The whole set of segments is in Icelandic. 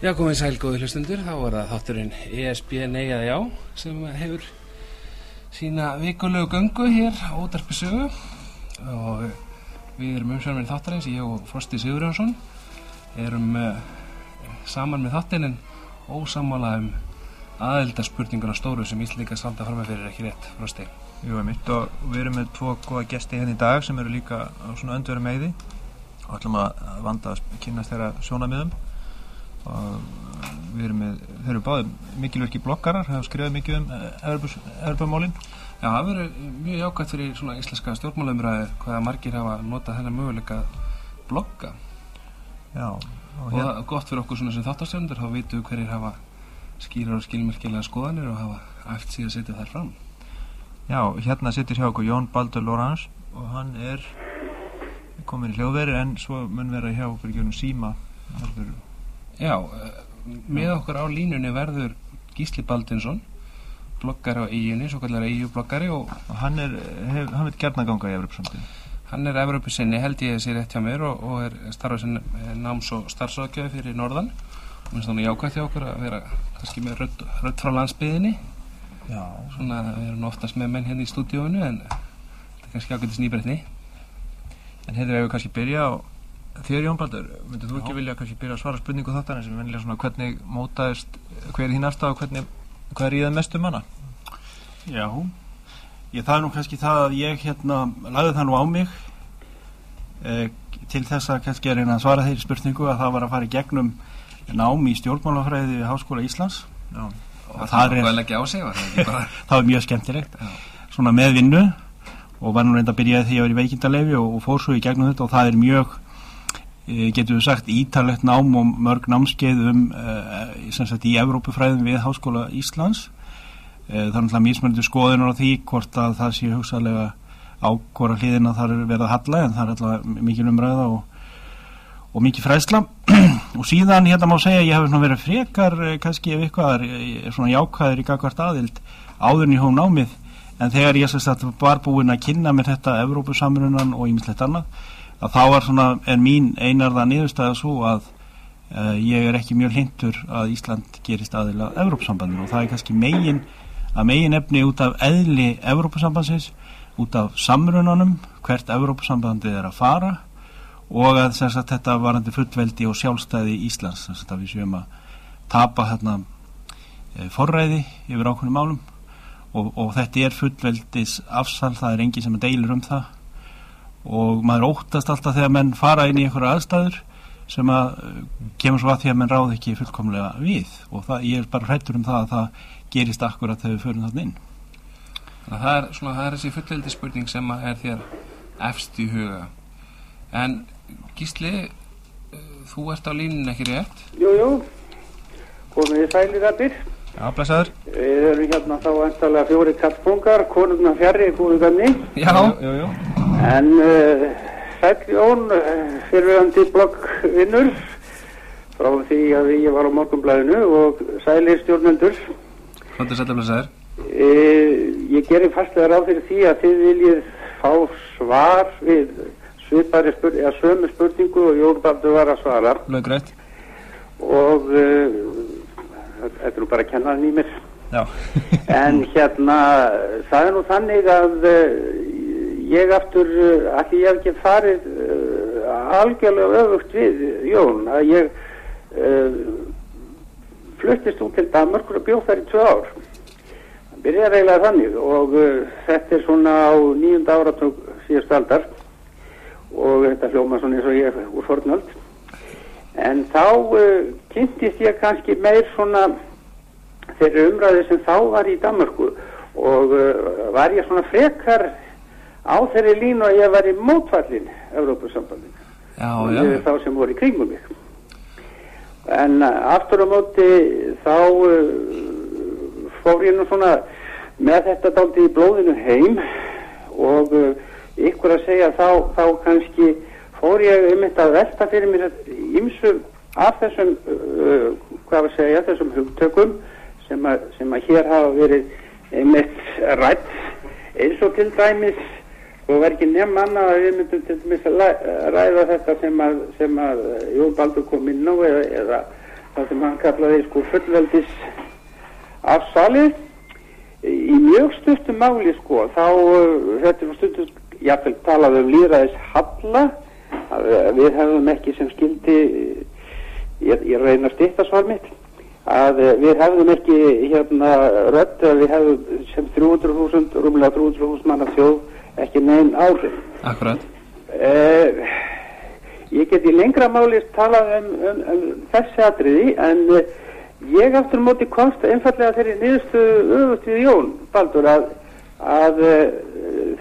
Já, komið sæl góði hlustundur, þá er það þátturinn ESB Neiða Já sem hefur sína vikulegu göngu hér á útarpi sögu. Og við erum umsjálfinn þáttarins, ég og Frosti Sigurjónsson. Erum uh, saman með þáttinn en ósamála um aðeldarspurninguna stóru sem Íslandika salda fram með fyrir ekki rétt, Frosti. Jú, er mitt og við erum með tvo góða gesti hérna í dag sem eru líka á svona öndveru meiði og ætlum að vanda að kynast þeirra sjónamiðum og við erum með, þeir eru báðið mikilvægi blokkarar, hefur skrifað mikið um Evropamálin. Já, það verður mjög jákvæmt fyrir svona íslenska stjórnmálaumræði hvaða margir hafa notað þennan möguleika blokka Já, og, og það er gott fyrir okkur svona sem þáttarstjórnundur þá veitum við hverjir hafa skýrar og skilmerkilega skoðanir og hafa aft síðan setja þær fram já, hérna sittir hjá okkur Jón Baldur Lorans og hann er komin í hljóðveri en svo mun vera hjá okkur í gjörnum síma. Heldur, Já, eh, með okkur á línunni verður Gísli Baldinsson bloggari á eiginni, svo kallar EU-bloggari og og hann er, hef, hann veit gerna ganga í Evropasamtinu. hann er Evropasinni held ég að sé rétt hjá mér og, og er starfað sem eh, náms- og starfsóðgjöfi fyrir Norðan. Og minnst þannig jákvæmt hjá okkur að vera kannski með rödd, rödd frá landsbyðinni Já, svona við erum oftast með menn hérna í stúdíónu en þetta er kannski ágættis nýbreytni. En hefur við kannski byrja á þér Jón Baldur, myndir þú ekki Já. vilja kannski byrja að svara spurningu þáttan sem vennilega svona hvernig mótaðist, hver er þín afstæð og hvernig, hvað er í það mest um hana? Já, ég það er nú kannski það að ég hérna lagði það nú á mig eh, til þess að kannski að reyna að svara þeirri spurningu að það var að fara í gegnum nám í stjórnmálafræði við Háskóla Íslands og Og það er er- að leggja á sig var það ekki bara það var mjög skemmtilegt Já. svona með vinnu og var nú reynda að byrja því að vera í veikindalefi og, og fór svo í gegnum þetta og það er mjög e, getur við sagt ítalegt nám og mörg námskeið um e, sem sagt í Evrópufræðum við Háskóla Íslands. Það er náttúrulega mismöndu skoðunar á því hvort að það sé hugsalega á hvora hliðina þar er verið að halla en það er alltaf mikil umræða og, og mikið fræðsla. Og síðan hérna má segja að ég hef verið frekar eh, kannski ef eitthvað er eh, svona jákvæður í gagvart aðild áður en ég hóf námið. En þegar ég sérst að var búinn að kynna mér þetta Evrópusamrunan og ímislegt annað að þá var svona, er mín einarða niðurstæða svo að uh, ég er ekki mjög hlindur að Ísland gerist aðila Evrópusambandinu. Og það er kannski megin að megin efni út af eðli Evrópusambandsins, út af samrunanum, hvert Evrópusambandið er að fara og að sagt, þetta varandi fullveldi og sjálfstæði Íslands. Sagt, að við séum að tapa hérna, e, forræði yfir ákveðnum málum. Og, og þetta er fullveldis afsal, það er engin sem deilur um það og maður óttast alltaf þegar menn fara inn í einhverja aðstæður sem að eh, kemur svo að því að menn ráð ekki fullkomlega við og það, ég er bara hrættur um það að það gerist akkurat þegar við förum þarna inn Þannig að það er, svona, það er þessi fulleldi spurning sem að er þér efst í huga. En Gísli, uh, þú ert á línun ekki rétt. Jú, jú, komið þið sælir allir. Já, blessaður. Við erum hérna þá einstalega fjóri kattpungar, konungna fjarrri í góðuganni. Já, Jú, jú. En uh, Sæll Jón, uh, fyrirvægandi bloggvinnur, frá því að ég var á morgunblæðinu og sælir stjórnendur. þetta er sætla blessaður. Uh, ég gerir fastlega ráð fyrir því að þið viljið fá svar við svipari spur, eða sömu spurningu og Jón Baldur var að svara. Löggrætt. Og þetta er nú bara að kenna hann í mér. Já. En hérna, það er nú þannig að uh, ég aftur, uh, allir ég hef ekki farið uh, algjörlega öfugt við, Jón, að ég uh, fluttist út til Danmarkur og bjóð þar í tvö ár. Það byrjaði eiginlega þannig og uh, þetta er svona á nýjunda áratug síðust aldar og þetta hljóma svona eins og ég úr fornöld. En þá kynntist ég kannski meir svona þeirri umræði sem þá var í Danmarku og var ég svona frekar á þeirri línu að ég var í mótfallin Evrópusambandin Já, og já. ég þá sem voru í kringum mig. En uh, aftur á móti þá uh, fór ég nú svona með þetta daldi í blóðinu heim og uh, ykkur að segja þá, þá kannski fór ég einmitt að velta fyrir mér ímsum af þessum uh, hvað var að segja, þessum hugtökum sem að, sem að hér hafa verið einmitt rætt eins og til dæmis og verð ekki nefn annað að við myndum til dæmis að ræða þetta sem að, sem að Jón Baldur kom inn á eða, eða það sem hann kallaði sko fullveldis afsalið í mjög stuttum máli sko þá uh, þetta er stundum jáfnvel talað um líðræðis halla að uh, við hefðum ekki sem skildi uh, ég, ég reyna að stýtta svar mitt að við hefðum ekki hérna rödd við hefðum sem 300.000 rúmlega 300.000 manna þjóð ekki neinn áhrif Akkurat. Uh, ég get í lengra máli talað um, um, um þessi atriði en uh, ég aftur móti komst einfallega þeirri niðurstu öfut við Jón Baldur að, að uh,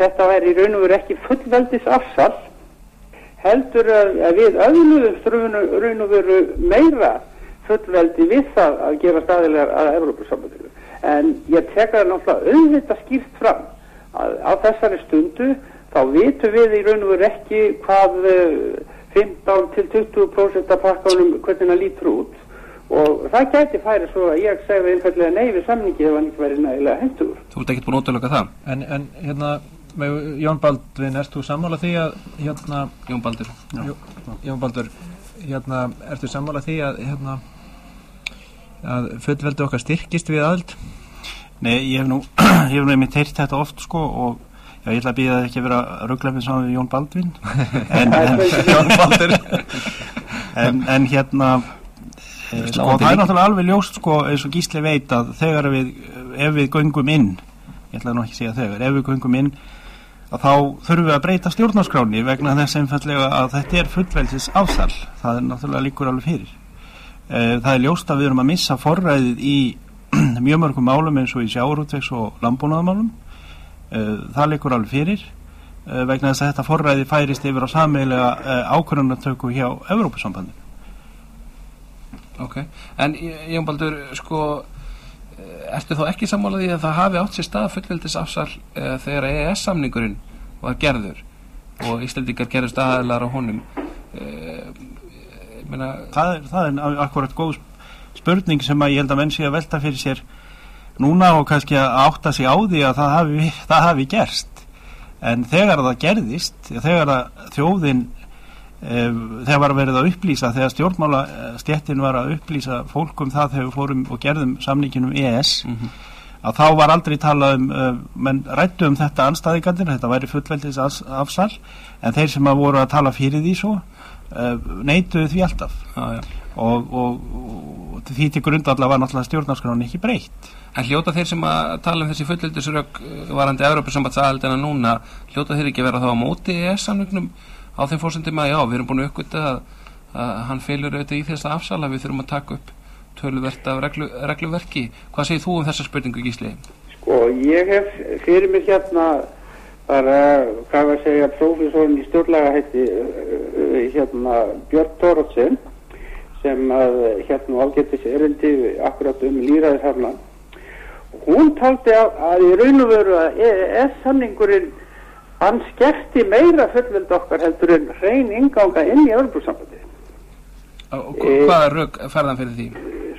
þetta væri í raun og veru ekki fullveldis afsal heldur að, að við öðluðumst raun og- veru meira fullveldi við það að gera staðilegar að Evrópusambandinu en ég teka það náttúrulega auðvitað skýrt fram að á þessari stundu þá vitum við í raun og veru ekki hvað eh, 15 til 20% af pakkanum hvernig það lítur út og það gæti færi svo að ég segði einfallega nei við samningi ef hann ekki verið nægilega hendur Þú ert ekkert búin að útlöka það, En, en hérna, með Jón Baldvin, erst þú sammála því að, hérna, Jón Baldur. Jón Baldur, hérna, ertu sammála því að, hérna, að fullveldi okkar styrkist við aðild? Nei, ég hef nú, ég hef nú einmitt heyrt þetta oft sko og já, ég ætla að býða það ekki að vera rugglega saman við Jón Baldvin. En, en, en, en hérna eh, sko það er náttúrulega alveg ljóst sko eins og Gísli veit að þegar við ef við göngum inn ég ætla nú ekki að segja þegar, ef við göngum inn að þá þurfum við að breyta stjórnarskráni vegna þess einfallega að þetta er fullvelsis afsal, það er náttúrulega líkur alveg fyrir. Eh, það er ljóst að við erum að missa forræðið í mjög mörgum málum eins og í sjáurútvegs og landbúnaðamálum Eh, það líkur alveg fyrir eh, vegna þess að þetta forræði færist yfir á sameilega ákvörðunartöku hjá Evrópusambandinu. Ok, en Jón Baldur, sko, eh, ertu þá ekki sammálaði að það hafi átt sér stað fullveldis afsal uh, þegar EES-samningurinn var gerður og Íslandingar gerður staðalar á honum? Uh, ég meina, það er, það er akkurat góð spurning sem að ég held að menn sé að velta fyrir sér núna og kannski að átta sig á því að það hafi, það hafi gerst en þegar það gerðist þegar að þjóðin e, þegar var að verið að upplýsa þegar stjórnmála stjettin var að upplýsa fólkum það þegar fórum og gerðum samninginum ES Mhm. að þá var aldrei talað um uh, menn rættu um þetta anstæðingandir þetta væri fullveldis afs- afsal en þeir sem að voru að tala fyrir því svo neituðu því alltaf já, já. og, og, og því til grundvallar var náttúrulega stjórnarskráin ekki breytt En hljóta þeir sem að tala um þessi fullveldisrök varandi Európa-sambandsaðaldina núna, hljóta þeir ekki að vera þá á móti EES-samningnum á þeim fórsendum að já, við erum búin að uppgöta að, að hann feilur auðvitað í þess að afsala, við þurfum að taka upp töluvert af reglu, regluverki. Hvað segir þú um þessa spurningu, Gísli? Sko, ég hef fyrir mig hérna bara, hvað var að segja, prófessorinn í stjórnlega hætti hérna Björn Tóratsen sem að hérna ágættis erindi akkurat um líraðisharlan hún taldi að, að í raun og veru að EES-samningurinn hann skerti meira fullveld okkar heldur en hrein inganga inn í öðrubrúsambandi Og hva- hvaða rök ferðan fyrir því?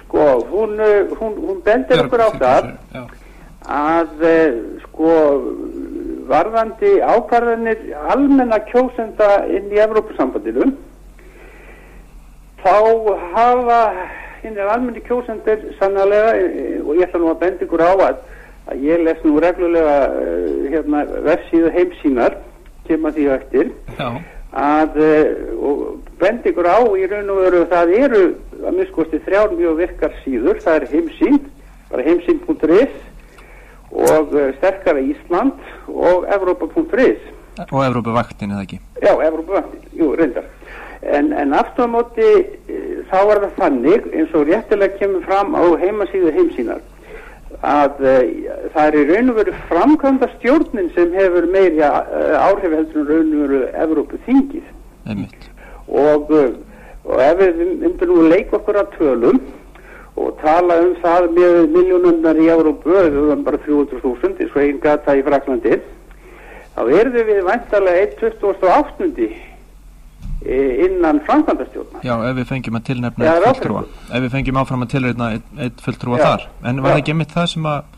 sko, hún, hún, hún bendir okkur á það að eh, sko varðandi ákvarðanir almenna kjósenda inn í Evrópusambandinu þá hafa hinnir almenni kjósendur sannlega eh, og ég ætla nú að benda ykkur á að, að ég les nú reglulega eh, hérna, vefsíðu heimsínar kemur því eftir já, að uh, og bendi ykkur á í raun og veru það eru að miskosti þrjár mjög virkar síður, það er heimsýn bara heimsýn.is og sterkara Ísland og Evrópa.is Og Evrópuvaktin, eða ekki? já, Evrópa.is, jú, reyndar en, en aftur á móti uh, þá er það þannig eins og réttilega kemur fram á heimasíðu heimsýnar að uh, það er í raun og veru framkvæmda stjórnin sem hefur meiri uh, áhrif heldur en raun og veru Evrópu þingið og, uh, og ef við myndum nú leika okkur að tölum og tala um það með miljónundar í Európu, við höfum bara 300.000 eins og einn gata í Fraklandi þá erðum við væntalega 1.28. innan framkvæmdastjórna Já, ef við fengjum að tilnefna eitt fulltrúa. Ef við fengjum áfram að tilnefna eitt, fulltrúa Já. þar. En var Já. það ekki mitt það sem að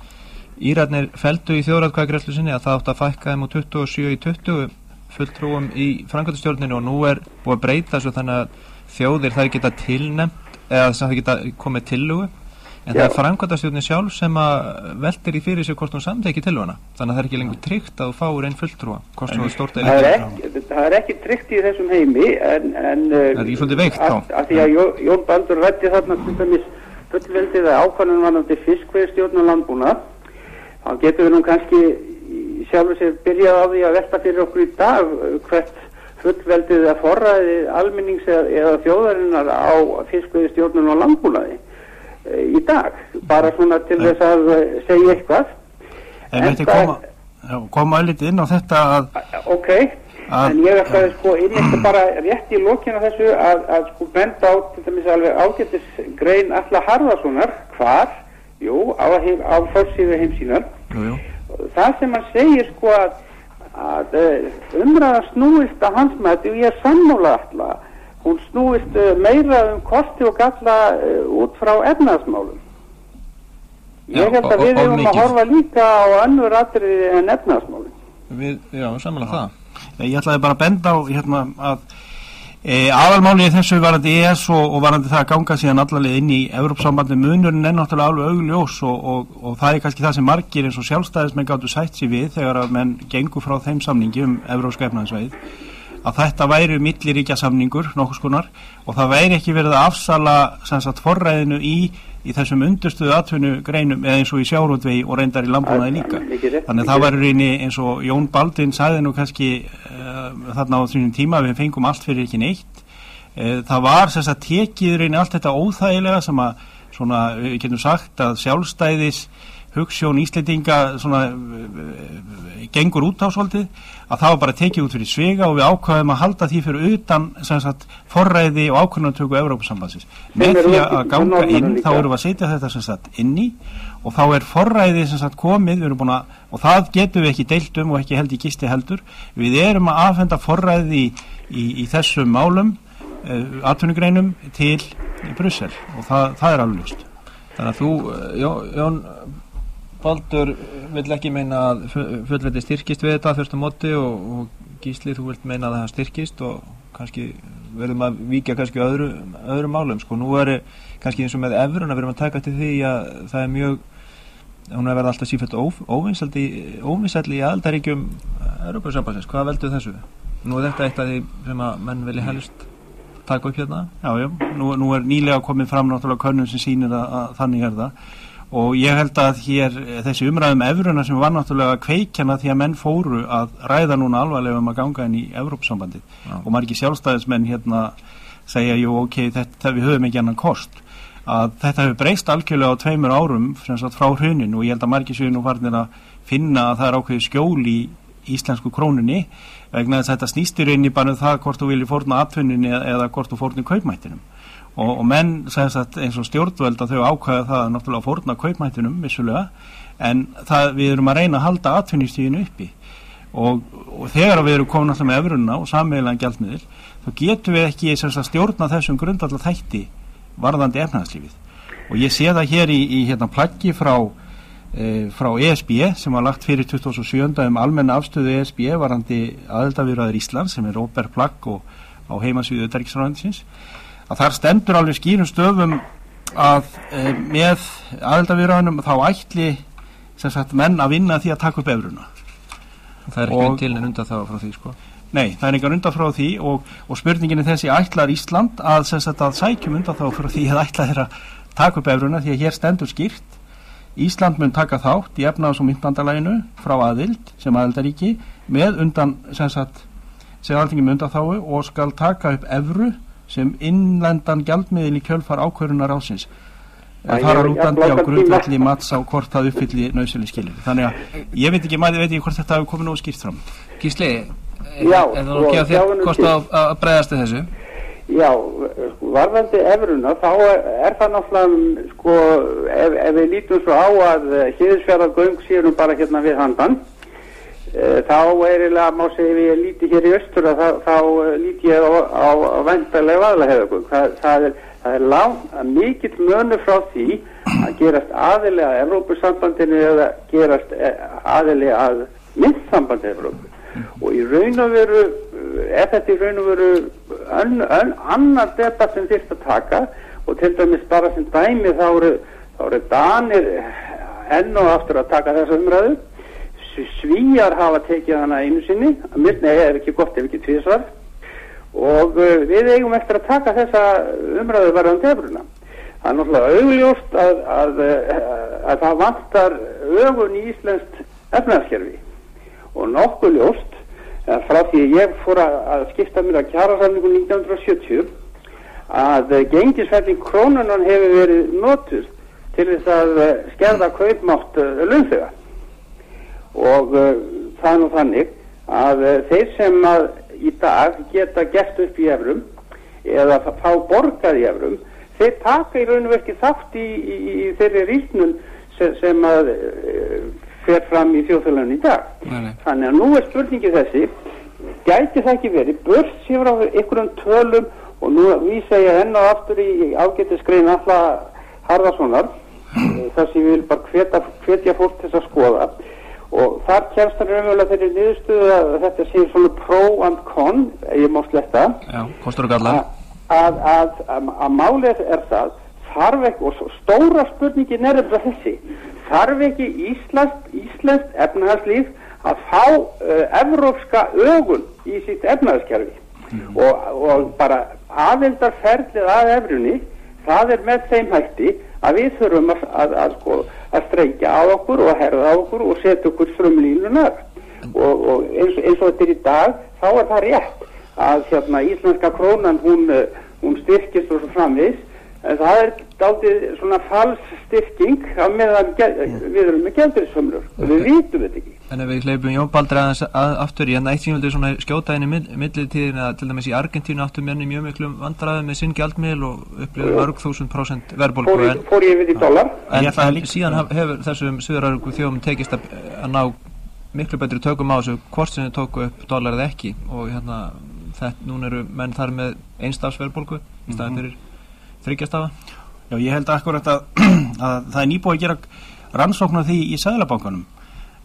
Írarnir feldu í þjóðratkvæðgræslu sinni að það átt að fækka þeim úr 27 í 20 fulltrúum í framkvæmdastjórninu og nú er búið að breyta svo þannig að þjóðir þær geta tilnefnt eða það geta komið tillugu en Já. það er framkvæmdastjórnin sjálf sem að veltir í fyrir sig hvort hún samteki tilluguna þannig að það er ekki lengur tryggt að þú fáir einn fulltrúa hvort svo er stórt Það eða ekki, það er ekki tryggt í þessum heimi en, en Það er ekki svolítið veikt þá. að, að því að Jó- Jón Baldur rætti þarna til dæmis fullveldið að ákvæmum varandi fiskveðstjórn og landbúna þá getum við nú kannski í sjálfur sér byrjað á því að velta fyrir okkur í dag uh, hvert fullveldið að forræði almennings eða, eða í dag bara svona til Nei. þess að uh, segja eitthvað ætti Enda- koma, koma öllítið inn á þetta að, Ok, Að- en ég ætlaði sko einmitt bara rétt í lokina þessu að, að sko benda á til dæmis alveg ágættis grein Alla Harðarssonar, hvar? Jú, á, á fórsíðu jú. Það sem hann segir sko að, að eh, umræða snúist að hans mæti og ég er sammála alla, hún snúist eh, meira um kosti og galla eh, út frá efnaðsmálum. Ég held að við erum að horfa líka á önnur atriði en efnaðsmálum. Við, já, samanlega það ég ætlaði bara að benda á hérna, að e, aðalmáli í þessu varandi ES og, og varandi það að ganga síðan allarleið inn í Evrópsambandi munurinn er náttúrulega alveg augljós og, og, og það er kannski það sem margir eins og sjálfstæðismenn gáttu sætt sér við þegar að menn gengur frá þeim samningi um Evrópska efnaðsvæðið að þetta væri milliríkja samningur nokkus konar og það væri ekki verið að afsala sem sagt forræðinu í, í þessum undurstöðu atvinnu greinum eða eins og í sjárútvegi og reyndar í landbúnaði líka. Þannig það væri reyni eins og Jón Baldvin sagði nú kannski uh, þarna á þessum tíma við fengum allt fyrir ekki neitt. Uh, það var sem sagt tekið reyni allt þetta óþægilega sem að svona, við getum sagt að sjálfstæðis hugssjón Íslendinga svona uh, gengur út á svolítið að það var bara tekið út fyrir svega og við ákvaðum að halda því fyrir utan sem sagt forræði og ákvörðunartöku Evrópusambansins með því að ganga inn þá erum við að setja þetta sem sagt inn í og þá er forræði sem sagt komið. Við erum búin að, og það getum við ekki deilt um og ekki held í gisti heldur. Við erum að afhenda forræði í, í, í þessum málum uh, atvinnugreinum til Brussel og það, það er alveg ljóst. Þannig að þú, eh, Jón Baldur vill ekki meina að fu- fullveldi styrkist við þetta fyrst á móti og, og Gísli þú vilt meina að það styrkist og kannski verðum að víkja kannski öðru, öðru málum sko. Nú er kannski eins og með efruna verðum að taka til því að það er mjög hún er að verða alltaf sífælt óvinsaldi í aðaldaríkjum Europasambansins. Hvað veldur þessu? Nú er þetta eitt af því sem að menn vilja helst taka upp hérna. Já, já, nú, nú er nýlega komið fram náttúrulega könnun sem sýnir að, að þannig er það og ég held að hér þessi umræðum efruna sem var náttúrulega kveikjana því að menn fóru að ræða núna alvarlega um að ganga inn í Evrópsambandið Já. og margir sjálfstæðismenn hérna segja, jú, ok, þetta, við höfum ekki annan kost. Að þetta hefur breyst algjörlega á tveimur árum sagt, frá hrunin og ég held að margir séu nú farnir að finna að það er ákveðið skjól í íslensku krónunni vegna þess að þetta snýstir inn í bara um það hvort þú viljið fórna atvinninni eða, hvort þú fórna kaupmættinum og, og menn sagt, eins og stjórnvöld að þau ákvæða það að náttúrulega fórna kaupmættinum vissulega. En það, við erum að reyna að halda atvinnistíðinu uppi. Og, og þegar við erum komin alltaf með efrunna og sammeðilega gjaldmiðil þá getum við ekki sagt, stjórna þessum grundallar þætti varðandi efnahagslífið. Og ég sé það hér í, í hérna plaggi frá e, frá ESB sem var lagt fyrir 2007 um almenna afstöðu ESB varandi aðeldavirðaður Ísland sem er óber plagg og á heimasvíðu Utanríkisráðinsins að þar stendur alveg skýrum stöfum að e, með aðeldavirðaðunum þá ætli sem sagt menn að vinna því að taka upp efruna Það er ekki Og- og, til en undan það frá því sko. Nei, það er engar undan frá því og, og spurningin er þessi ætlar Ísland að, sem sagt, að sækjum undan þá frá því að ætla þeirra taka upp efruna því að hér stendur skýrt Ísland mun taka þátt í efnaðs- og myndbandalaginu frá aðild sem aðildaríki með undan sem sagt, sem með undan þáu og skal taka upp evru sem innlendan gjaldmiðil í kjölfar ákvörunar ásins þar hef að lútandi á grundvelli tíma. mats á hvort það uppfylli nöðsynli skilir þannig að ég veit ekki, maður veit ekki hvort þetta hefur komið nógu skýrt fram Gísli, Já, er það og nokkið að þér nú kost til. að, að bregðast við þessu? Já, varðandi efruna, þá er, er það náttúrulega, sko, ef, ef við lítum svo á að hýðisfjörðargöng séu nú bara hérna við handan, þá er eiginlega, má segja, ég líti hér í östur, þá, þá eh, líti ég á, á, á vendalega vaðalahefðagöng. Það, það er, það er lang, mikill mönu frá því að gerast aðilega að Evrópusambandinu eða gerast eh, aðilega að myndsambandi Evrópu. Og í raun og veru er þetta í raun og veru ön, ön, annar debatt sem þyrst að taka. Og til dæmis bara sem dæmi þá eru, þá eru Danir enn og aftur að taka þessa umræðu Svíjar hafa tekið hana einu sinni. Nei, ef ekki gott, ef ekki tvisvar? Og uh, við eigum eftir að taka þessa umræðu varðan tefruna það er náttúrulega augljóst að, að, að, að það vantar ögun í Íslenskt efnaðskerfi og nokkuð ljóst að frá því ég fór að, skipta mér að kjærasamningu 1970 að gengisfælling krónunan hefur verið notuð til þess að skerða kaupmátt launþega og uh, það er nú þannig að uh, þeir sem að í dag geta gert upp í efrum eða fá- borgað í efrum þeir taka í raun og verki þátt í, í, í þeirri rýtnun sem, sem að uh, fer fram í þjóðfélaginu í dag. Nei, nei. þannig að nú er spurningi þessi gæti það ekki verið burt sér á einhverjum tölum og nú vísa ég enn og aftur í ágættisgrein alla Harðarssonar eh, þar sem ég vil bara hvetja, hvetja fólk til þess að skoða og þar kemst hann raunverulega þeirri niðurstöðu að þetta sé svona pro and con ég má sletta Já, Kostur og gallar. Að, að, að, að málið er það þarf ekki, og stóra spurningin er þetta þessi þarf ekki Íslands, Íslands efnahagslíf að fá uh, evrópska ögun í sitt efnahagskerfi? Og, og bara aðildarferðlið að efrunni það er með þeim hætti að við þurfum að, að, að, sko, að streykja á okkur og herða á okkur og setja okkur frumlínunar og, og eins, eins og þetta er í dag þá er það rétt að hérna íslenska krónan hún, eh, hún styrkist og svo framvis en það er daldið svona fals styrking að meðan við erum með gældurisfömmlur og við vitum þetta ekki. En ef við hleypum Jón Baldur aðeins að, aftur í en eitt sem ég vildi svona skjóta inn í mill, millitíðin að til dæmis í Argentínu áttu menni mjög miklum vandræði með sinn gjaldmiðl og upplifðu mörg þúsund prósent verðbólgu fór, en, fór ég við í dólar en, en líka- síðan haf- hefur þessum suðuraröku þjóðum tekist að, að ná miklu betri tökum á þessu hvort sem þið tóku upp dólar eða ekki. Og hérna þetta, núna eru menn þar með einstafsverðbólgu í staðin fyrir þryggjastafa Já, ég held akkurat að, að það er nýbúið að gera rannsókn á því í Sæðlabankanum.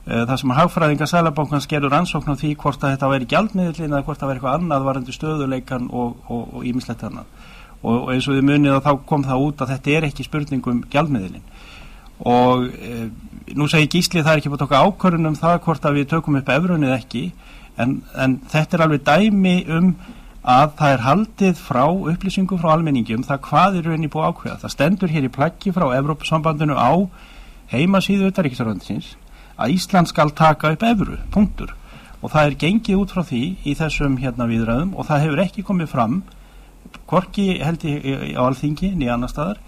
Það sem að hagfræðinga Sæðlabankans gerur rannsókn á því hvort að þetta væri gjaldmiðlinn eða hvort það væri eitthvað annað varandi stöðuleikan og ímislegt annað. Og, og eins og þið munið að þá kom það út að þetta er ekki spurning um gjaldmiðlinn. Og e, nú segir Gísli það er ekki búið að tóka ákvörðun um það hvort að við tökum upp efrunnið ekki en, en þetta er alveg dæmi um að það er haldið frá upplýsingum frá almenningi um það hvað er rauninni búið ákveða. Það stendur hér í plaggi frá Evrópusambandinu á heimasíðu utaríkisaröndisins að Ísland skal taka upp evru, punktur. Og það er gengið út frá því í þessum hérna viðræðum og það hefur ekki komið fram, hvorki held ég á alþingi nýja annar staðar,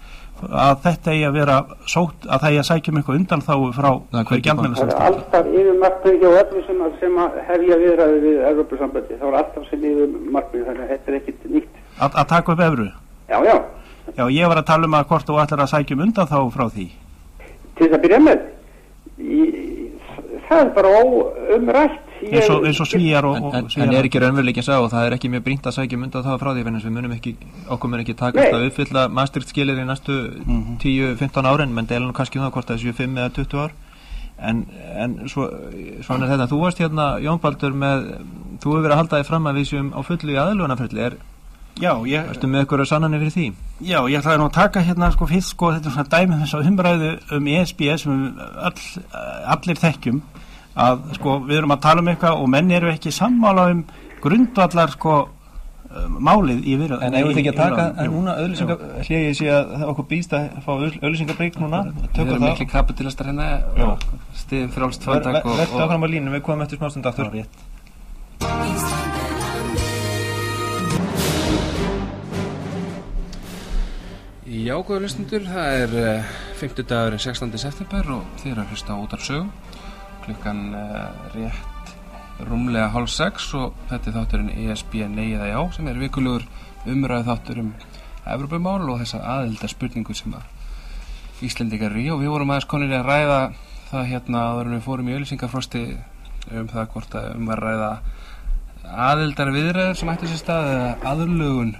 að þetta eigi að vera sótt, að það eigi að sækja um eitthvað undan þá frá Það er hver hvergi gjaldmeðla það er alltaf yfirmarkmið hjá öllu sem, að- sem að hefja viðræði við Evrópusambandi þá er alltaf sem yfirmarkmið þannig að þetta er ekkit nýtt. Að, að taka upp evru. já, já, Já, ég var að tala um að hvort þú ætlar að sækja um undan þá frá því. til þess að byrja með í, það er bara óumrætt eins og, eins og svíjar og, en, og en, en er ekki raunveruleikin sá og það er ekki mjög brínt að sækja mynda það frá því en við munum ekki, okkur mun ekki Nei. að uppfylla Maastricht skilir í næstu 10-15 árin menn deilum kannski um það hvort það séu 5 eða 20 ár. En, en svo, svona er þetta. Þú varst hérna Jón Baldur með þú hefur verið að halda þig fram að við séum á fullu í aðlugunarferli er, Já, ég, ertu með ykkur sannanir fyrir því? já, ég ætlaði nú að taka hérna sko fyrst sko þetta er svona dæmi þess að umræðu um ESB sem all, allir þekkjum að sko við erum að tala um eitthvað og menn eru ekki sammála um grundvallar sko um, málið í virða En eigum við ekki að taka, en núna ég sé að það okkur býst að fá auðlýsingabreyk núna, Við tökum erum það. miklu kapitalistar hérna og stiðum frjálst fótak og, og áfram á línu, við komum eftir smástund aftur. rétt Já, góður hlustundur, það er uh, 50 dagurinn 16. september og þið eru að hlusta á útar sög klukkan uh, rétt rúmlega hálf sex og þetta er þátturinn ESB Nei eða Já sem er vikulegur umræðu þáttur um Evropamál og þessa aðelda spurningu sem að Íslendingar eru í. Og við vorum aðeins konir að ræða það hérna áður en við fórum í auðlýsingafrosti um það hvort að um að ræða aðeldar viðræður sem ættu sér stað eða aðlugun,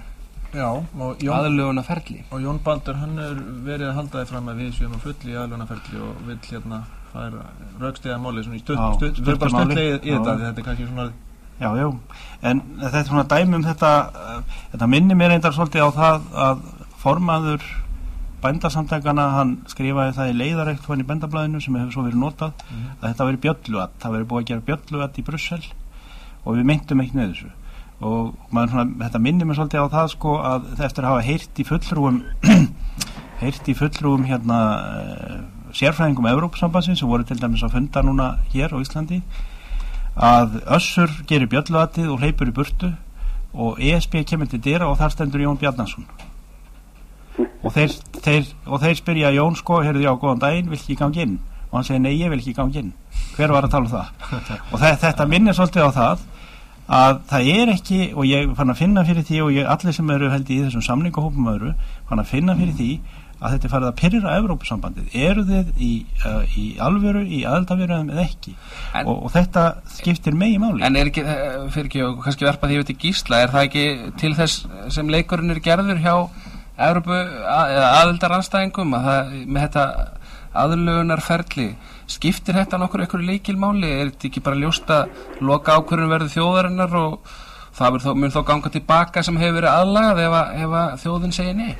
Já, og Jón, og Jón Baldur, hann er verið að halda þið fram að við séum að fulli aðlunaferli og vill hérna máli svona í stutt, Já, stutt, stutt, bara máli. stuttlega í, þetta, þetta er kannski svona, Já, já, en þetta er svona dæmi um þetta, uh, þetta minnir mér reyndar svolítið á það að formaður bændasamtækana, hann skrifaði það í leiðarreikt hann í bændablaðinu sem hefur svo verið notað að þetta veri bjölluat, það veri búið að gera bjölluat í Brussel og við myndum ekki með þessu. Og svona, þetta minnir mér svolítið á það sko að það eftir að hafa heyrt í fullrúum heyrt í fullrúum hérna uh, sérfræðingum Evrópsambansin sem voru til dæmis að funda núna hér á Íslandi að Össur gerir bjölluatið og hleypur í burtu og ESB kemur til dýra og þar stendur Jón Bjarnason. Og þeir, þeir, og þeir spyrja Jón sko, heyrðu já, góðan daginn, vil ekki gangi inn? Og hann segir, nei, ég vil ekki gangi inn. Hver var að tala um það? Og þe- þetta minnir svolítið á það að það er ekki, og ég fann að finna fyrir því og ég, allir sem eru held í þessum samlingahópum öðru, fann að finna fyrir því að þetta er farið að pyrra Evrópusambandið. Eru þið í, uh, í alvöru í aðaldavirðum eða ekki? En- og, og þetta skiptir megi máli. En er ekki, eh, fyrir ekki, og kannski verpa því við til gísla, er það ekki til þess sem leikurinn er gerður hjá Európu eða aðildar anstæðingum að það, með þetta aðlögunarferli, skiptir þetta nokkur einhverju leikilmáli, er þetta ekki bara ljóst að loka ákvörðun verður þjóðarinnar og það mun þó, ganga tilbaka sem hefur verið aðlagað ef, að- ef að þjóðin segir nei?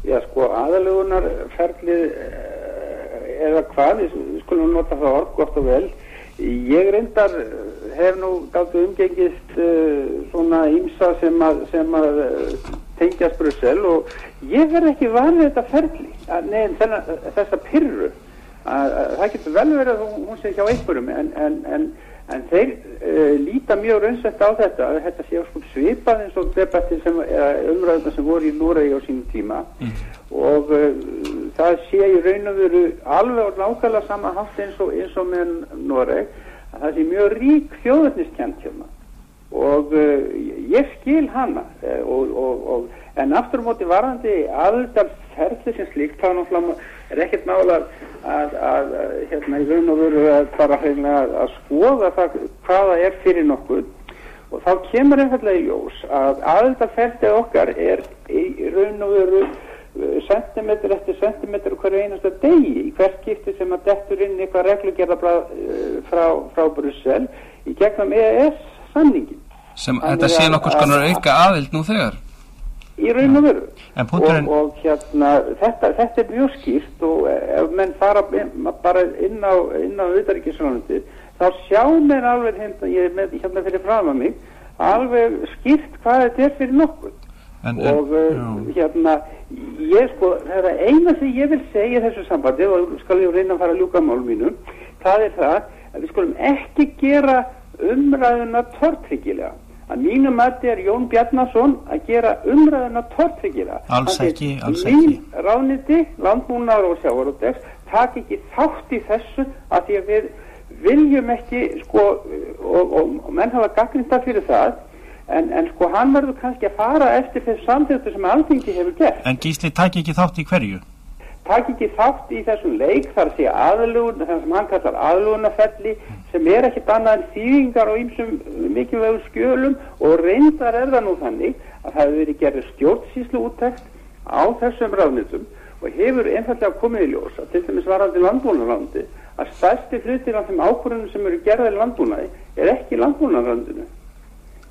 Já, sko, aðalugunarferlið eh, eða hvað, við skulum nota það orð gott og vel. Ég reyndar eh, hef nú gáttu umgengist uh, svona ímsa sem að, að uh, tengjast Brussel og ég verð ekki vanið þetta ferli, þennan, þessa pyrru. Að, að, það getur vel verið að hún sé hjá einhverjum en, en, en, en þeir uh, líta mjög raunsett á þetta að þetta sé svipað eins og debatti sem, umræðuna sem voru í Núrei á sínum tíma. Og uh, það sé í raun og veru alveg og nákvæmlega sama hátt eins og, eins og með Núrei að það sé mjög rík þjóðurniskjönd hérna. Og uh, ég skil hana og, og, og, en aftur móti varandi aðaldarsferði sem slíkt þá náttúrulega er ekkert mála að, að, hérna í raun og veru að hreinlega að, að skoða það hvaða er fyrir nokkuð. Og þá kemur einfallega í ljós að aðaldarsferði okkar er í raun og veru sentimetr eftir sentimetr hverju einasta degi. Í hver skipti sem að dettur inn eitthvað reglugerða frá, frá Brussel í gegnum EES samningin Sem Þannig þetta sé nokkur skonar auka aðild nú þegar? Í raun og veru. En og, og hérna þetta, þetta er mjög skýrt og ef menn fara bara inn á, inn á utanríkisránandi þá sjá menn alveg hérna, ég er með hérna fyrir fram að mig alveg skýrt hvað þetta er fyrir nokkuð en, en, og uh, hérna ég sko, það er eina sem ég vil segja þessu sambandi og skal ég reyna að fara að ljúka mál mínu það er það að við skulum ekki gera umræðuna tortryggilega að mínu mati er Jón Bjarnason að gera umræðuna tortryggilega Alls ekki, alls ekki. ráðniti, landbúnar og sjávarútegs tak ekki þátt í þessu að því að við viljum ekki sko og, og, og menn hafa gaggrinda fyrir það en, en sko hann verður kannski að fara eftir þess samþjóttu sem alþingi hefur gert. En Gísli taki ekki þátt í hverju tak ekki þátt í þessum leik þar sé aðlugun, það sem hann kallar aðlugunafelli sem er ekkit annað en þýðingar á ýmsum mikilvægum skjölum og reyndar er það nú þannig að það hefur verið gerðið stjórnsýslu úttækt á þessum ráðnitum og hefur einfallega komið í ljós að til dæmis varandi landbúnarlandi að stærsti hlutin af þeim ákvörðunum sem eru gerðið í landbúnaði er ekki landbúnarlandinu.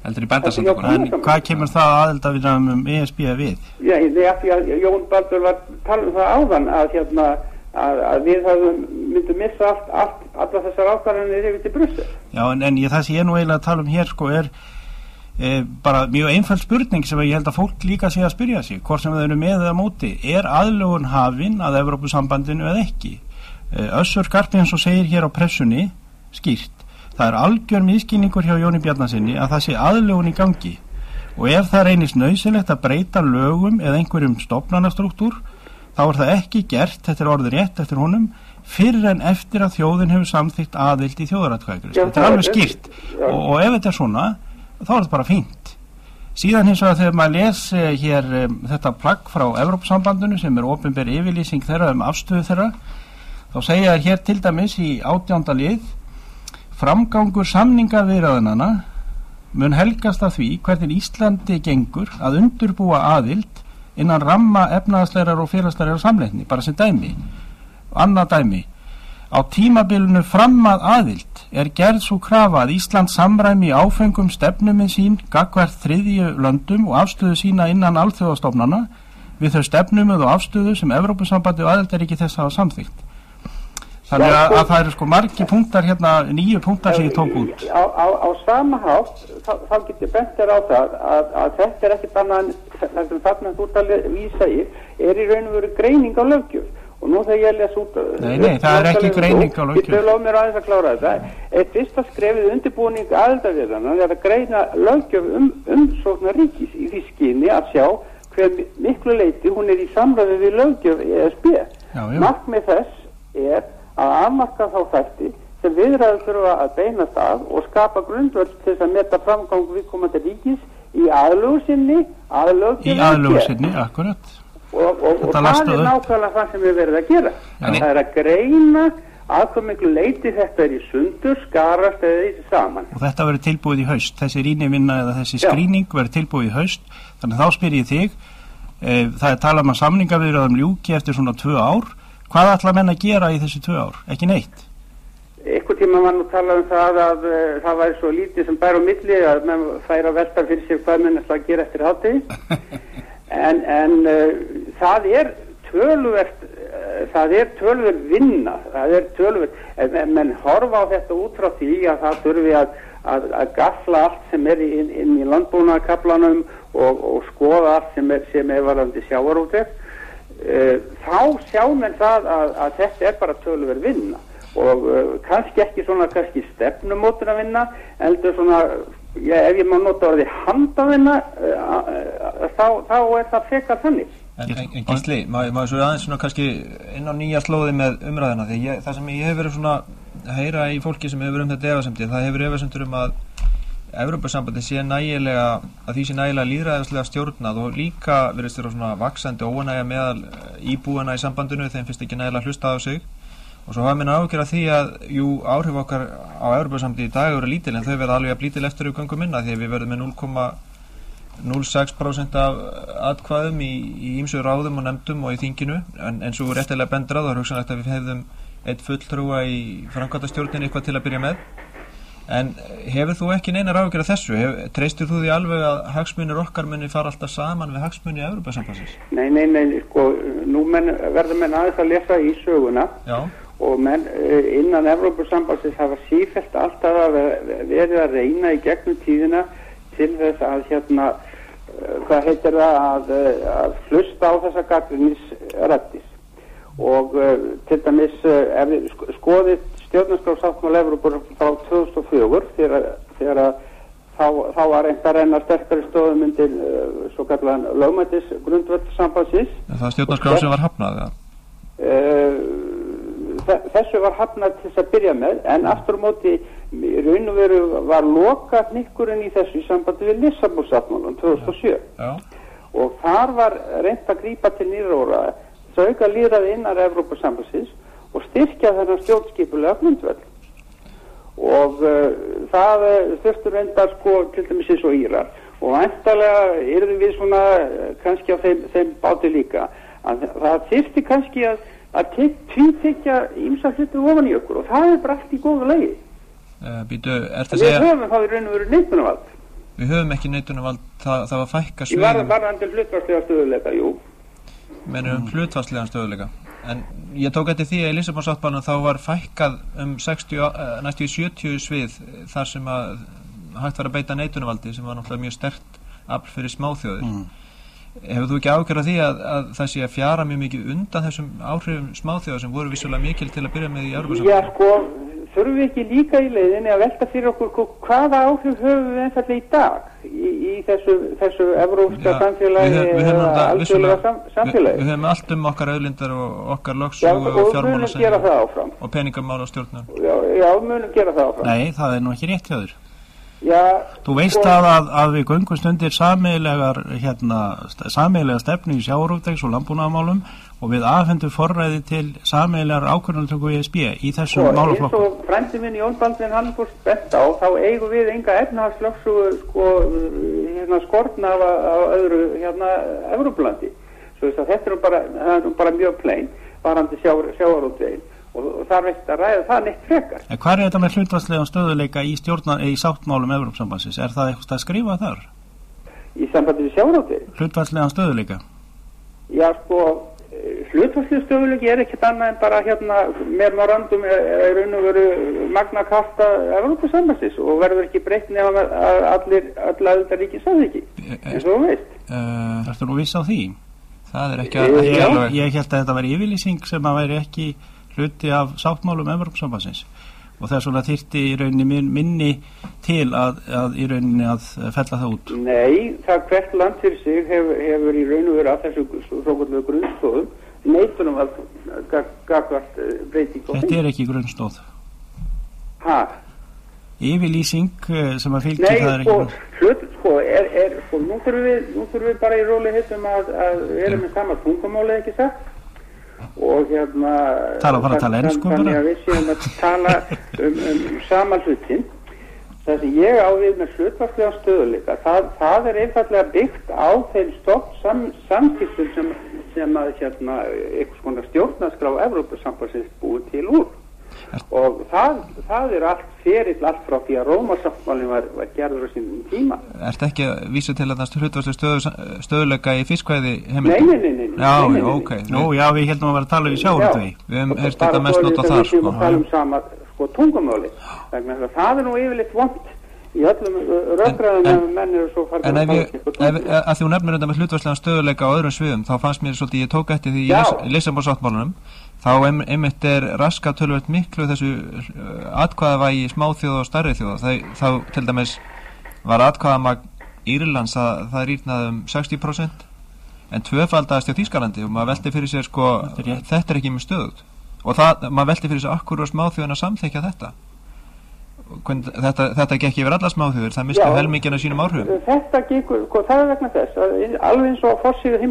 Heldur í bændasamtökunum? En hvað kemur það aðeldavirðum um ESB við? Já, því að að Jón Baldur var að tala um það áðan að, hérna, að, að við myndum missa allt, allt, alla þessar ákvarðanir yfir til Brussel. Já, en, en ég, það sem ég nú eiginlega að tala um hér sko er e, bara mjög einfæld spurning sem ég held að fólk líka sé að spyrja sig hvort sem þau eru með eða móti er aðlugun hafin að Evrópusambandinu eða ekki e, Össur Skarpinsson segir hér á pressunni skýrt það er algjör miskýningur hjá Jóni Bjarnasinni að það sé aðlugun í gangi. Og ef það reynist nöðsilegt að breyta lögum eða einhverjum stopnanastruktúr þá er það ekki gert, þetta er orðið rétt eftir honum fyrir en eftir að þjóðin hefur samþýtt aðild í þjóðaratkvæðingur Já, þetta er alveg skýrt. Og, og ef þetta er svona þá er þetta bara fínt. Síðan hins vegar þegar maður les eh, hér um, þetta plagg frá Evrópsambandinu sem er ofinber yfirlýsing þeirra um afstöðu þeirra þá segja þær hér til dæmis í átjánda lið framgangur samningaviðræðanana mun helgast af því hvernig Íslandi gengur að undurbúa aðild innan ramma efnaðaslegar og félagslegar samleitni, bara sem dæmi annað dæmi á tímabilinu fram að aðild er gerð svo krafa að Ísland samræmi áfengum stefnuminn sín gagvært þriðju löndum og afstöðu sína innan alþjóðastofnana við þau stefnumöð og afstöðu sem Evrópusambandi og aðeldaríki þess hafa samþýgt. Þannig að, að það eru sko margi punktar hérna, nýju punktar sem ég tók út. Á, á, á sama hátt, þá, þá get ég bent þér á það að, að þetta er það sem þarna þú ert að vísa í, er í raun og veru greining á löggjöf. Og nú þegar ég les út... Nei, nei, það er ekki greining á löggjöf. Ég lof mér aðeins að klára þetta. Eitt fyrsta skrefið undirbúning aðeldavirðana er að greina löggjöf um umsóknar ríkis í því skyni að sjá hver miklu leiti hún er í samræði við löggjöf ESB. Já, já. Markmið þess er að afmarka þá þætti sem viðræður þurfa að beinast að og skapa grundvöld til þess að meta framgang viðkomandi ríkis í aðlögu sinni, aðlögu Í aðlögu sinni, akkurat. og, og, og það er nákvæmlega það sem við verðum að gera. En- það er að greina að hvað miklu leiti þetta er í sundur, skarast eða í saman. Og þetta verður tilbúið í haust. Þessi rýnivinna eða þessi Já. skrýning verður tilbúið í haust. Þannig þá spyr ég þig, e, það er talað um að samningaviðröðum ljúki eftir svona tvö ár. Hvað ætla menn að gera í þessi tvö ár? Ekki neitt. Einhvern tíma var nú talað um það að uh, það væri svo lítið sem bær á milli að menn færa velta fyrir sér hvað menn ætla að gera eftir hátti. en en uh, það er töluvert, uh, það er töluvert vinna, það er töluvert, en, menn horfa á þetta út frá því að það þurfi að, að, að gafla allt sem er inn, inn í landbúnaðakablanum og, og skoða allt sem er, sem er varandi sjávarúteg. Uh, þá sjá menn það að, að þetta er bara töluvert vinna. Og uh, kannski ekki svona kannski stefnumótur að vinna heldur svona, já, ef ég má nota orðið handavinna uh, uh, þá, þá er það fekar þannig. En, en, en Gísli, maður má svo aðeins svona kannski inn á nýja slóði með umræðina því ég, það sem ég hef verið svona að heyra í fólki sem hefur um þetta efasemdi það hefur efasemdur um að Evropasambandi sé nægilega að því sé nægilega líðræðislega stjórnað og líka verðist vera svona vaksandi óanægja meðal eh, íbúana í sambandinu þeim finnst ekki nægilega hlusta á sig. Og svo hafa ágjör að því að jú áhrif okkar á Evropasambandi í dag eru lítil en þau verða alveg að lítil eftir við göngum minna því við verðum með 0,06% af atkvæðum í ímsu ráðum og nefndum og í þinginu. En, en svo réttilega bendrað og hugsanlegt að við hefðum eitt fulltrúa í framkvæmtastjórnin eitthvað til að byrja með en hefur þú ekki neina ráðgjör að þessu? Hef, treystir þú því alveg að hagsmunir okkar muni fara alltaf saman við hagsmunni Evropasambansins? Nei, nei, nei, sko, nú menn, verður menn aðeins að lesa í söguna Já, og menn uh, innan Evrópusambansins hafa sífælt alltaf að ver- verið að reyna í gegnum tíðina til þess að hérna, uh, hvað heitir það, að, uh, að hlusta á þessa gaggrinnis og uh, til dæmis uh, ef við sk- skoðið stjórnarskrásáttmál Evrópur frá 2004 þegar, þegar að þá, þá var einhver enn sterkari stóðum undir uh, svo kallan lögmætis grundvöldsambansins það er stjórnarskrá sem var hafnað ja. Eh, þe- þessu var hafnað til þess að byrja með en aftur á móti raun og veru var loka hnykkurinn í þessu í sambandi við Lissabonsáttmálum 2007 Já, og þar var reynd að grípa til nýróra þess að auka líðraði innar Evrópusambansins og styrkja þennan stjórnskipulega grundvöld og uh, það uh, þurftur reyndar sko til dæmis eins og Írar. Ogæntalega erum við svona uh, kannski á þeim, þeim báti líka. Að það þyrfti kannski að, að tvítekja ímsa hluti ofan í okkur. Og það er bara allt í góðu lagi. Uh, býtu, það að við segja höfum þá í raun og veru neitunavald við höfum ekki neitunum það, það var fækka í varðan sviðum. varðandi hlutvarslega stöðuleika, jú. Mennum um hlutfarslegan stöðuleika en ég tók eftir því að í Lissabonsáttmálunum þá var fækkað um 60, uh, næstu í 70 svið þar sem að hægt var að beita neitunvaldi sem var náttúrulega mjög stert afl fyrir smáþjóðir Mm. hefur þú ekki ágjörð því að, að það sé að fjara mjög mikið undan þessum áhrifum smáþjóðar sem voru vissulega mikil til að byrja með í Já, Európa sko, þurfum við ekki líka í leiðinni að velta fyrir okkur hvaða áhrif höfum við einfallega í dag í, í þessu, þessu evrópska samfélagi eða þetta alþjóðlega samfélagi. við höfum allt um okkar auðlindar og okkar lögsögu og og við munum fjármála gera það áfram. og peningamál og stjórnum Já, já, við munum gera það áfram. Nei, það er nú ekki rétt hjá þér. Já, Þú veist sko, það að, að við göngumst undir sameigilegar, hérna, stefnu í sjávarútvegs og landbúnaðamálum og við afhendum forræði til sameigilegar ákvörðantöku í SB í sko, þessum eins málaflokkum. og frændi minn Jón Baldvin hann fórst bent á, þá eigum við enga efnahagslöksu sko, hérna, skortna af, af öðru hérna, að þetta er nú bara, er nú bara mjög plein, varandi sjávar, sjávarútvegin og, og þarf ekkert að ræða það neitt frekar. En hvað er þetta með hlutvarslega stöðuleika í, í sáttmálum Evrópsambansins? Er það eitthvað að skrifa þar? Í sambandi við sjávarútvegin. Hlutvarslega stöðuleika? Já, sko, hlutvarslu stöðuleiki er ekkert annað en bara hérna memorandum er, er raun og veru magna karta Evrópusambansins og verður ekki breytt nefn að allir, allir aðeldar ríki samþyggi, eins og þú veist. Uh, Ertu nú viss á því? það er ekki Ég- að ekki Já. alveg Ég held að þetta væri yfirlýsing sem að væri ekki hluti af sáttmálum Evropasambansins og þess vegna þyrti í rauninni min- minni til að, að í rauninni að fella það út. Nei, það hvert land fyrir sig hefur, hefur í raun og veru að þessu svokullu grunnstóðum neitunum að gagvart breyting og Þetta er ekki grunnstóð. Ha? Yfirlýsing eh, sem að fylgja Nei, það er sko, ekki grunnstóð. hlut, sko, er, er, sko, nú þurfum við, nú þurfum við bara í róli hittum að, að vera með sama tungumáli, ekki sagt? Og hérna... Tala bara að tala ensku Þannig að við séum að tala um, um sama hlutin. Það sem ég á við með hlutvarslega stöðuleika, það, það er einfallega byggt á þeim stopp sam, samskiptum sem, sem að hérna, einhvers konar stjórnarskrá Evrópusambansins búið til úr. Og það, það er allt ferill allt frá því að Rómarsáttmálinn var, var gerður á sínum tíma. Ertu ekki að vísa til að það hlutvarslega stöðu, stöðuleika í fiskvæði Nei, heimildum? nei, nei, nei. nei, Já, nei, nei, ok. Nú, já, við heldum að vera að tala við sjávarútvegi. Við höfum Og heyrt bara þetta mest nota við þar, séum sko. að tala um sama sko, að það er nú yfirleitt vond í öllum röggræðum En- ef menn eru svo farið En að ég, eitthvað ef, að því hún nefnir þetta með hlutvarslega stöðuleika á öðrum sviðum, þá fannst mér svolítið, ég tók eftir því í Já. Þá ein- einmitt er raska tölvöld miklu þessu uh, atkvæðavægi smáþjóða og stærri þjóða. Það, þá til dæmis var atkvæðamag Írlands að það rýrnaði um 60% en tvöfaldaðist hjá Þýskalandi og maður velti fyrir sér sko, Þetta er rétt. þetta er ekki með stöðut og það, maður velti fyrir sér akkur og smáþjóðan að samþekja þetta. Hvern, þetta, þetta gekk yfir alla smáþjóður, það mistu helmingina sínum áhrifum. Þetta gengur, sko, það er vegna þess að alveg eins og forsýðu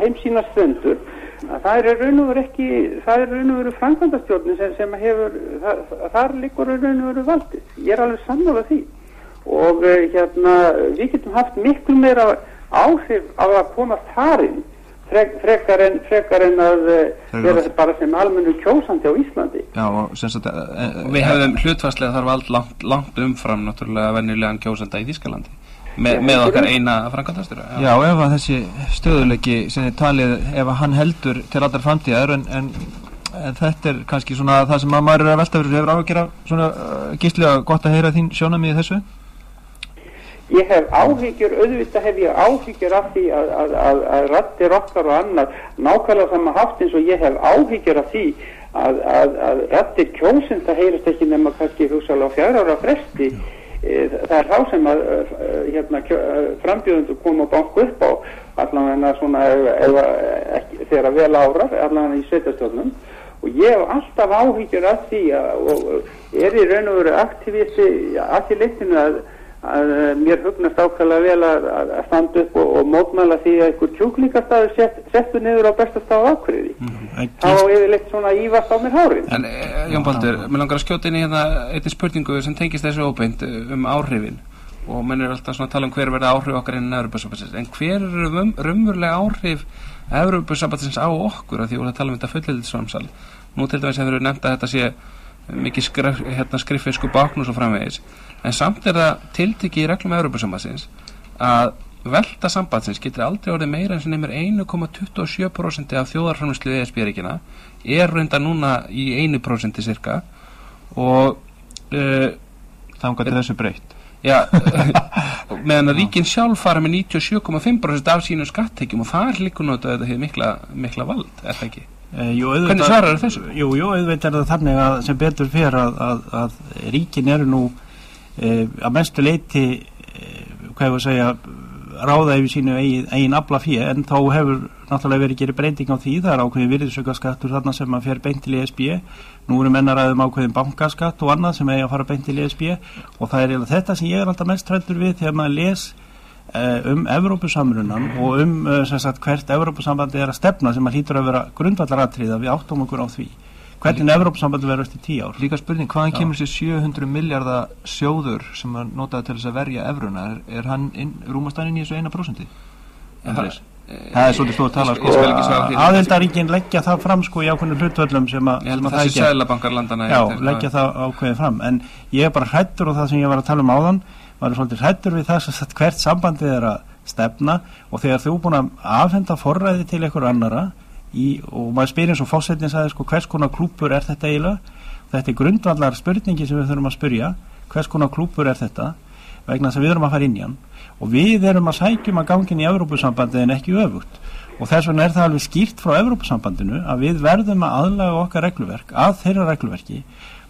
heimsína stöndur að það er raun og veru ekki það er raun og veru framkvæmdastjórnin sem, sem hefur, það, þar liggur raun og veru valdið. Ég er alveg sammála því og uh, hérna við getum haft miklu meira áhrif á að koma þar inn frek, frekar, en, frekar en að Þeir vera bara sem almennu kjósandi á Íslandi. Já, og sem sagt eh, eh, Við hefðum hlutfarslega þar vald langt, langt umfram náttúrulega venjulegan kjósenda í Þískalandi Me, með okkar eina framkvæmtastur Já, ef að þessi stöðuleiki sem þið talið, ef að hann heldur til allar framtíðar en, en, en þetta er kannski svona það sem að maður er að velta fyrir hefur áhyggjur af svona uh, gíslega gott að heyra þín sjónamið þessu? Ég hef áhyggjur, auðvitað hef ég áhyggjur af því að, að, að, að rattir okkar og annað nákvæmlega sama haft eins og ég hef áhyggjur af því að, að, að rattir kjósenda heyrist ekki nema kannski hugsalega á fjara ára fresti. E, Það er þá sem að e, hérna, frambjöðundur koma banku upp á allavega svona ef, ekki, þegar vel árar, allavega í sveitastjórnum og ég hef alltaf áhyggjur af því að, og er í raun og veru aktivisti að því leitinu að, að eh, mér hugnast ákveðlega vel að, að standa upp og, og mótmæla því að einhver kjúklingastæður sett, settur niður á besta stað á Akureyri. Þá yfirleitt svona ívast á mér hárin. En eh, Jón Baldur, mér langar að skjóta inn í hérna einnig spurningu sem tengist þessu óbeint eh, um áhrifin. Og menn er alltaf svona að tala um hver verða áhrif okkar innan Európa-sambandsins en hver eru rum- raunverulega áhrif Európa-sambandsins á okkur? Að því að tala um þetta fullildisframsal nú til dæmis hefur við nefnt að þetta sé mikið skrif, hérna, skriffisku bákn og svo framvegis. En samt er það tiltekki í reglum Európa-sambandsins að velta sambandsins getur aldrei orðið meira en sem nefnir 1,27% af þjóðarframlýslu ESB-ríkina er reynda núna í 1% cirka og uh, þangar til þessu breytt. Já, meðan að ríkin sjálf fara með 97,5% af sínum skattekjum og þar líkur náttúrulega þetta hefur mikla, mikla vald, er það ekki? Eh, jú, Hvernig svararðu þessu? Jú, jú, auðvitað er það þannig að sem betur fyrir að, að, að ríkin eru nú e, að mestu leiti e, hvað ég var að segja ráða yfir sínu eigin, eigin afla fyrir en þá hefur náttúrulega verið gerið breyting á því. Það er ákveðin virðisaukaskattur þarna sem að fer beint til ESB nú eru menna ræðum ákveðin bankaskatt og annað sem eigi að fara beint til ESB og það er þetta sem ég er alltaf mest hrættur við þegar maður les eh, um Evrópusamrunan og um eh, sagt, hvert Evrópusambandi er að stefna sem að hlýtur að vera grundvallaratrið að við áttum okkur á því hvernig Evrópusambandi verður eftir tíu ár Líka spurning, hvaðan Já. kemur sér 700 miljardar sjóður sem að notaði til þess að verja evruna er, er hann inn, rúmast hann inn í þessu eina? Andrés? Það er svolítið stóð að tala Ég skal ekki svara því. aðildaríkin leggja það fram sko í ákveðinu hlutvöllum sem að, þessi er gert. sælabankar landana Já, leggja það ákveðið fram en ég er bara hrættur og það sem ég var að tala um áðan var svolítið hrættur við það sem hvert sambandið er að stefna og þegar þú er búin að afhenda forræði til einhver annara í, og maður spyrir eins og fósettin sagði sko hvers konar klúpur er þetta eiginlega? Þetta er grundvallar spurningi sem við þurfum að spurja hvers konar klúpur er þetta? Vegna þess að við erum að fara inn í hann. Og við erum að sækjum að gangin í Evrópusambandi en ekki öfugt. Og þess vegna er það alveg skýrt frá Evrópusambandinu að við verðum að aðlaga okkar regluverk að þeirra regluverki.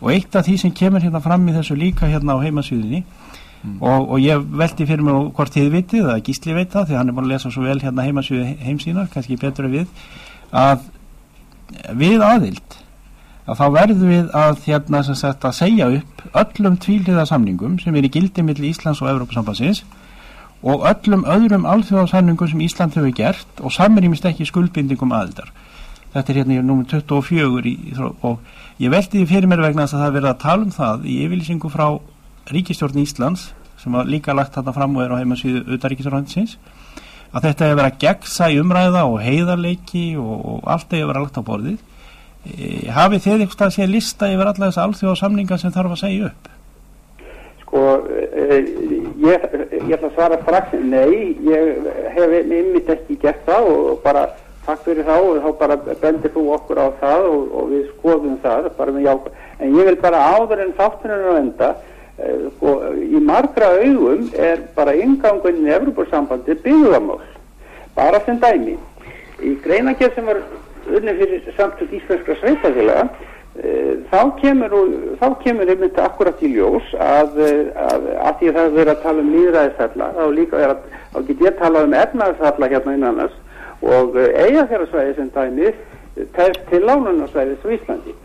Og eitt af því sem kemur hérna fram í þessu líka hérna á heimasýðinni mm. og, og ég veldi fyrir mig hvort þið vitið að Gísli veit það því hann er búin að lesa svo vel hérna heimasýði heimsýnar kannski betur en við að við aðild að þá verðum við að, hérna, sagt, að segja upp öllum tvíliða samningum sem er í gildi millir Íslands og Evrópusambansins og öllum öðrum alþjóðarsamningum sem Ísland hefur gert og samrýmist ekki skuldbindingum aðildar. Þetta er hérna í númum 24 í, og ég veldi því fyrir mér vegna að það verða að tala um það í yfirlýsingu frá Ríkistjórn Íslands sem var líka lagt þarna fram og er á heimasvíðu auðvitað Ríkistjórnansins að þetta hefur verið að gegsa í umræða og heiðarleiki og, og allt hefur verið að lagt á borðið. E, hafið þið eitthvað að sé lista yfir alla þess alþjóðarsamninga sem þarf að segja upp? Sko, e, ég, ég ætla að svara strax, nei, ég hef einmitt ekki gert það og bara takk fyrir þá og þá bara bendir þú okkur á það og, og við skoðum það, bara með jákvæð. En ég vil bara áður en þáttunum að enda, sko, í margra augum er bara ingangunni í Evropasambandi byggðamál, bara sem dæmi. Í greinagerð sem var unni fyrir samtök íslenskra sveitafélaga, þá kemur, þá kemur einmitt akkurat í ljós að, að, að því að það er verið að tala um nýðræðisfalla þá að, get ég tala um efnaðisfalla hérna innanast og eiga þeirra svæði sem dæmi tæst til lánunarsvæðis á Íslandi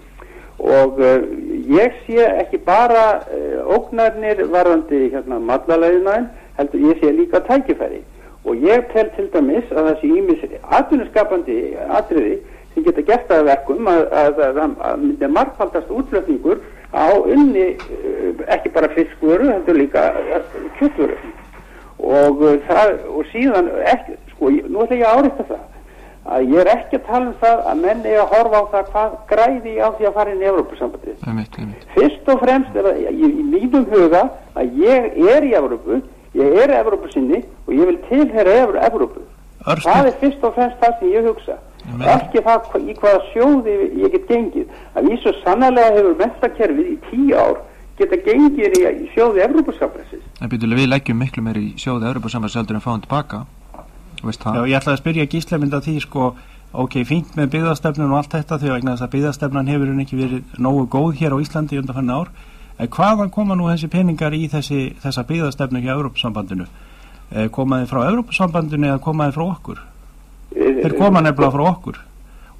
og uh, ég sé ekki bara uh, ógnarnir varðandi hérna mallaleginaðin heldur ég sé líka tækifæri. Og ég tel til dæmis að það sé ímis atvinnuskapandi atriði sem geta gert það verkum að, að, að, að myndi margfaldast útlöfningur á unni ekki bara fiskvöru, heldur líka kjötvöru. Og, það, og síðan ekki, sko, nú ætla ég að áreita það að ég er ekki að tala um það að menn er að horfa á það hvað græði á því að fara inn í Európa-sambandið fyrst og fremst er það í, í mínum huga að ég er í Európu ég er í Európu sinni og ég vil tilhera Európu það er fyrst og fremst það sem ég hugsa. Ekki það í hvaða sjóði ég get gengið. Að því svo sannlega hefur mestakerfið í tíu ár geta gengið í, sjóði byrjulega við leggjum miklu meir í sjóði Európa-samfélags heldur en fáum tilbaka Já, ég ætlaði að spyrja gíslemynda því sko, ok, fínt með byggðastefnun og allt þetta því að byggðastefnan hefur hún ekki verið nógu góð hér á Íslandi undan fann ár. En hvaðan koma nú þessi peningar í þessi, þessa byggðastefnu hjá Európa-sambandinu eh, komaði frá Európa-sambandinu eða komaði frá okkur? Þeir koma nefnilega frá okkur.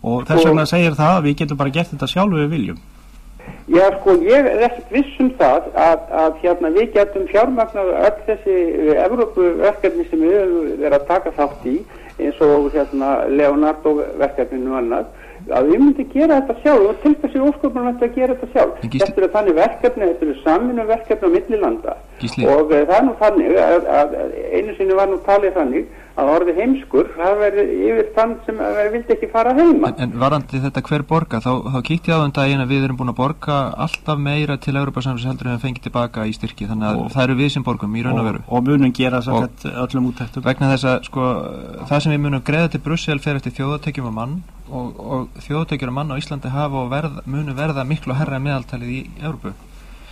Og þess vegna segir það að við getum bara gert þetta sjálfu við viljum Já sko ég er ekkert viss um það að, að hérna við getum fjármagnar öll þessi Evrópuverkefni sem við höfum verið að taka þátt í eins og hérna Leonardo verkefninu og annað að við myndum gera þetta sjálf og til þessi ósköpunum ætti að gera þetta sjálf. Þetta eru þannig verkefni, þetta eru saminu verkefni á millilanda Gísli. og uh, það er nú þannig að, að einu sinni var nú talið þannig að orði heimskur það verði yfir þann sem vildi ekki fara heima. En, en varandi þetta hver borga þá, þá kíkti á þann daginn að við erum búin að borga alltaf meira til Európa-samsins heldur en við fengið tilbaka í styrki þannig að og, það eru við sem borgum í raun og veru. og, og munum gera þess að öllum úttæktum vegna þess að sko það sem við munum greiða til Brussel fer eftir þjóðatekjum og mann og, og þjóðatekjum og mann á Íslandi hafa og verð, munum verða miklu herra meðaltalið í Európu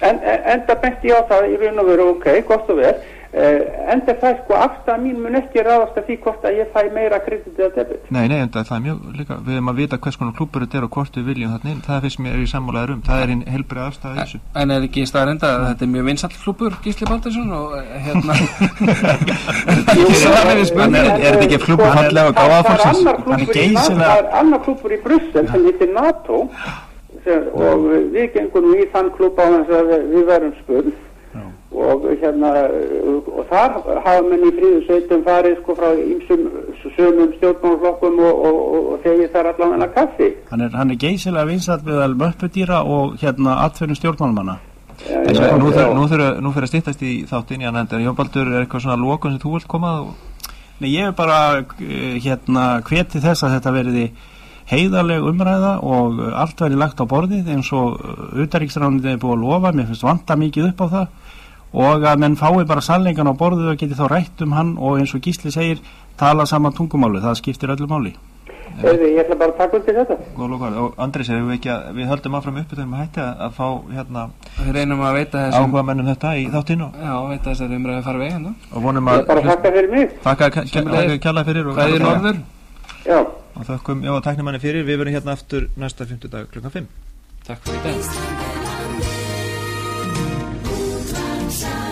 En, en, en það benti ég á það í raun og veru ok, gott og vel Uh, enda það sko afstæða mín mun ekki ráðast að því hvort að ég fæ meira kredit eða debit. Nei, nei, enda það er mjög líka, við erum að vita hvers konar klúpur þetta er og hvort við viljum þarna inn, það finnst mér í sammálaður um, það er einn helbrið afstæða þessu. En er ekki staðar enda að þetta er mjög vinsall klúpur, Gísli Baldursson og hérna? Er þetta ekki klúpur fallega og gáða fólksins? Það er annar klúpur í Brussel sem heitir NATO. Og við gengum í þann klúpa á þess að við verum spurð og hérna og þar hafa menn í fríðu sveitum farið sko frá ýmsum sömum stjórnmálflokkum og, og, og, og þegið þar allan hana kaffi. Hann er, hann er geysilega vinsat við alveg möppudýra og hérna atfyrir stjórnmálmanna ja, ja, ja, Nú fyrir að stýttast í þáttinn en Jón Baldur er eitthvað svona lókun sem þú vilt komað Nei ég er bara hérna hveti þess að þetta veriði heiðarleg umræða og allt verið lagt á borðið eins og utaríkstráðin er búið að lofa, mér finnst vanta mikið upp á það og að menn fái bara sannleikan á borðu og geti þá rætt um hann og eins og Gísli segir tala saman tungumáli, það skiptir öllu máli Heyrðu, ég ætla bara að taka undir þetta. Góð lokar. Og Andrés, ef við ekki að, við höldum áfram uppi þegar maður hætti að, að fá hérna Við reynum að veita þessum, áhuga mennum þetta í þáttinu já, veita þessari umræði fara veg hérna. og vonum að að þakka fyrir mig. þakka Sömuleiðis. kjalla fyrir og, Hvað er norður? Já. og þakkum, já, tæknimanni fyrir við verum hérna aftur næsta 50 dag klukkan 5 Takk fyrir í dag. inside.